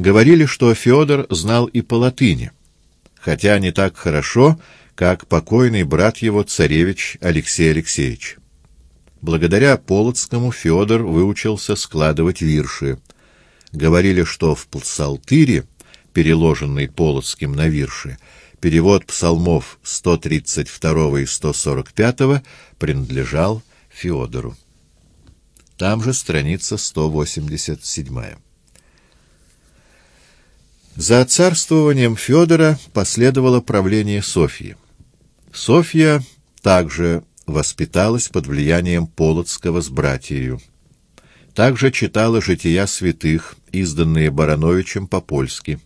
Говорили, что Федор знал и по латыни, хотя не так хорошо, как покойный брат его, царевич Алексей Алексеевич. Благодаря Полоцкому Федор выучился складывать вирши. Говорили, что в псалтыре, переложенный Полоцким на вирши, перевод псалмов 132 и 145 принадлежал Федору. Там же страница 187. За царствованием Федора последовало правление Софьи. Софья также воспиталась под влиянием Полоцкого с братьею. Также читала «Жития святых», изданные Барановичем по-польски.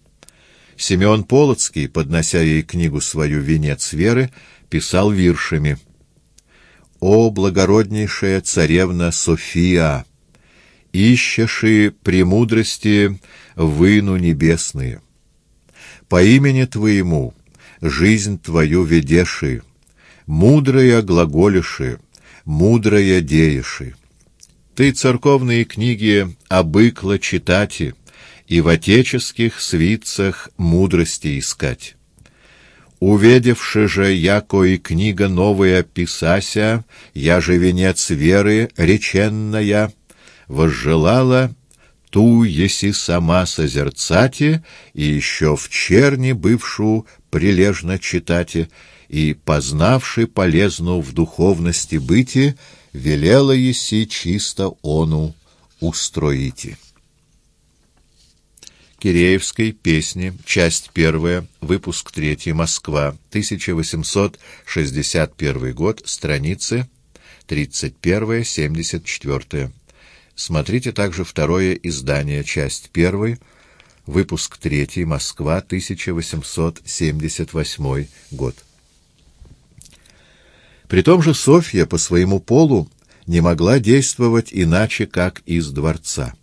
Семен Полоцкий, поднося ей книгу свою «Венец веры», писал виршами «О, благороднейшая царевна София! Ищеши премудрости выну небесные! По имени Твоему жизнь Твою ведеши, мудрая глаголиши, мудрая дееши. Ты церковные книги обыкла читати, и в отеческих свитцах мудрости искать. Уведевши же, яко и книга новая писася, я же венец веры реченная, возжелала ту, еси сама созерцати, и еще в черни бывшую прилежно читати, и, познавши полезну в духовности быти, велела еси чисто ону устроите. Киреевской песни, часть первая, выпуск третий, Москва, 1861 год, страницы 31-74. Смотрите также второе издание, часть первой, выпуск третий, Москва, 1878 год. При том же Софья по своему полу не могла действовать иначе, как из дворца.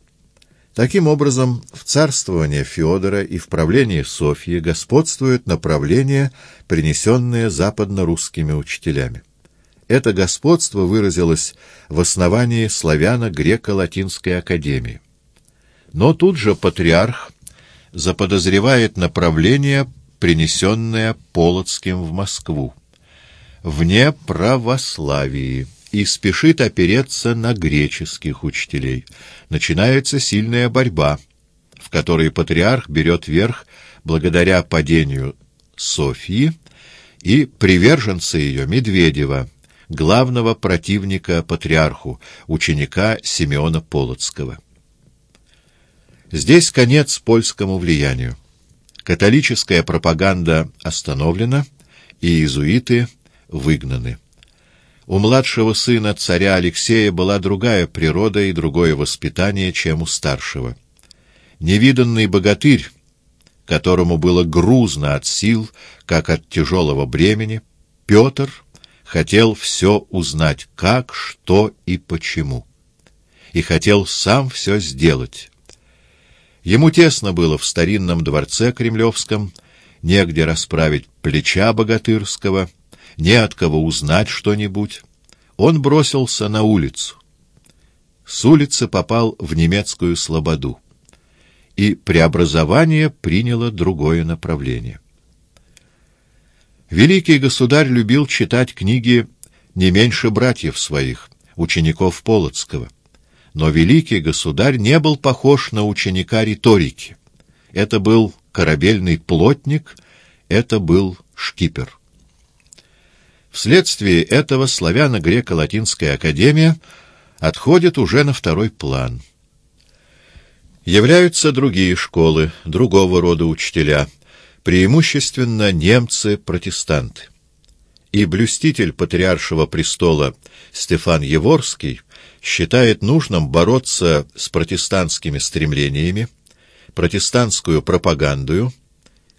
Таким образом, в царствовании Феодора и в правлении Софьи господствует направление, принесенное западно-русскими учителями. Это господство выразилось в основании славяно-греко-латинской академии. Но тут же патриарх заподозревает направление, принесенное Полоцким в Москву, вне православии и спешит опереться на греческих учителей. Начинается сильная борьба, в которой патриарх берет верх благодаря падению Софьи и приверженца ее Медведева, главного противника патриарху, ученика Симеона Полоцкого. Здесь конец польскому влиянию. Католическая пропаганда остановлена, и иезуиты выгнаны. У младшего сына царя Алексея была другая природа и другое воспитание, чем у старшего. Невиданный богатырь, которому было грузно от сил, как от тяжелого бремени, Петр хотел все узнать, как, что и почему. И хотел сам все сделать. Ему тесно было в старинном дворце кремлевском, негде расправить плеча богатырского — не от кого узнать что-нибудь, он бросился на улицу. С улицы попал в немецкую слободу, и преобразование приняло другое направление. Великий государь любил читать книги не меньше братьев своих, учеников Полоцкого. Но великий государь не был похож на ученика риторики. Это был корабельный плотник, это был шкипер. Вследствие этого славяно-греко-латинская академия отходит уже на второй план. Являются другие школы, другого рода учителя, преимущественно немцы-протестанты. И блюститель патриаршего престола Стефан Еворский считает нужным бороться с протестантскими стремлениями, протестантскую пропагандою,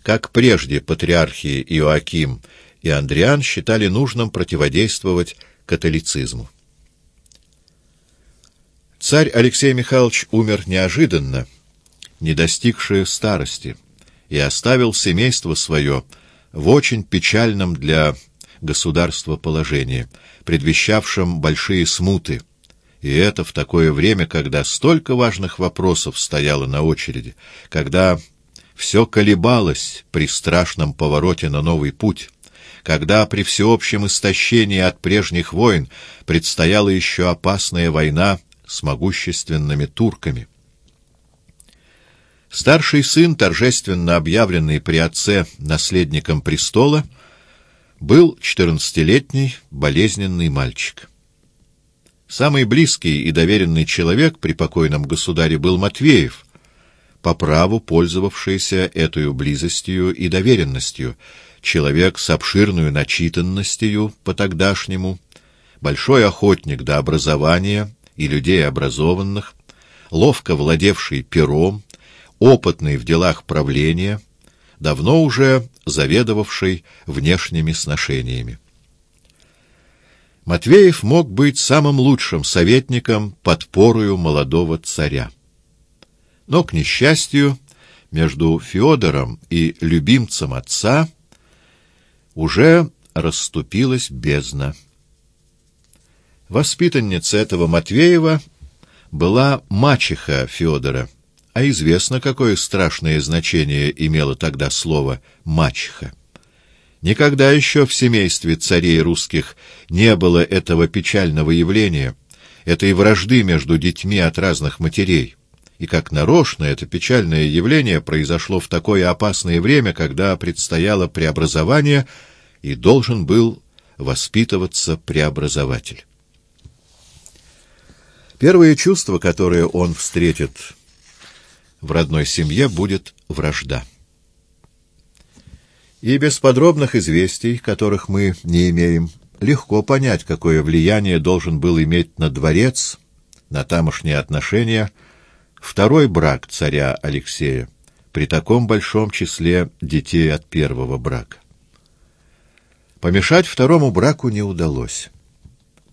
как прежде патриархи Иоаким и Андриан считали нужным противодействовать католицизму. Царь Алексей Михайлович умер неожиданно, не достигший старости, и оставил семейство свое в очень печальном для государства положении, предвещавшем большие смуты, И это в такое время, когда столько важных вопросов стояло на очереди, когда все колебалось при страшном повороте на новый путь, когда при всеобщем истощении от прежних войн предстояла еще опасная война с могущественными турками. Старший сын, торжественно объявленный при отце наследником престола, был четырнадцатилетний болезненный мальчик. Самый близкий и доверенный человек при покойном государе был Матвеев, по праву пользовавшийся этой близостью и доверенностью, человек с обширной начитанностью по-тогдашнему, большой охотник до образования и людей образованных, ловко владевший пером, опытный в делах правления, давно уже заведовавший внешними сношениями. Матвеев мог быть самым лучшим советником, подпорою молодого царя. Но, к несчастью, между Феодором и любимцем отца уже расступилась бездна. Воспитанница этого Матвеева была мачеха Феодора, а известно, какое страшное значение имело тогда слово «мачеха». Никогда еще в семействе царей русских не было этого печального явления, этой вражды между детьми от разных матерей. И как нарочно это печальное явление произошло в такое опасное время, когда предстояло преобразование и должен был воспитываться преобразователь. Первое чувство, которое он встретит в родной семье, будет вражда. И без подробных известий, которых мы не имеем, легко понять, какое влияние должен был иметь на дворец, на тамошние отношения, второй брак царя Алексея при таком большом числе детей от первого брака. Помешать второму браку не удалось.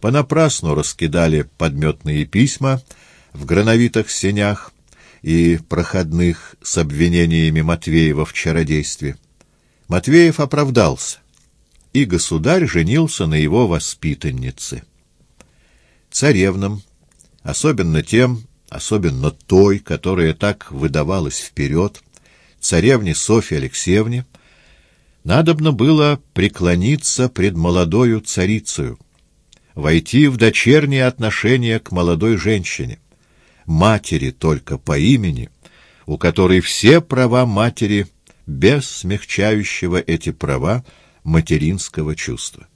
Понапрасну раскидали подметные письма в грановитых сенях и проходных с обвинениями Матвеева в чародействе. Матвеев оправдался, и государь женился на его воспитаннице. Царевнам, особенно тем, особенно той, которая так выдавалась вперед, царевне Софье Алексеевне, надобно было преклониться пред молодою царицею, войти в дочерние отношения к молодой женщине, матери только по имени, у которой все права матери — без смягчающего эти права материнского чувства.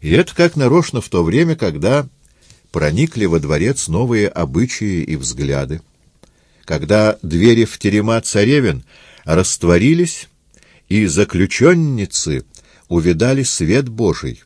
И это как нарочно в то время, когда проникли во дворец новые обычаи и взгляды, когда двери в терема царевин растворились, и заключенницы увидали свет Божий,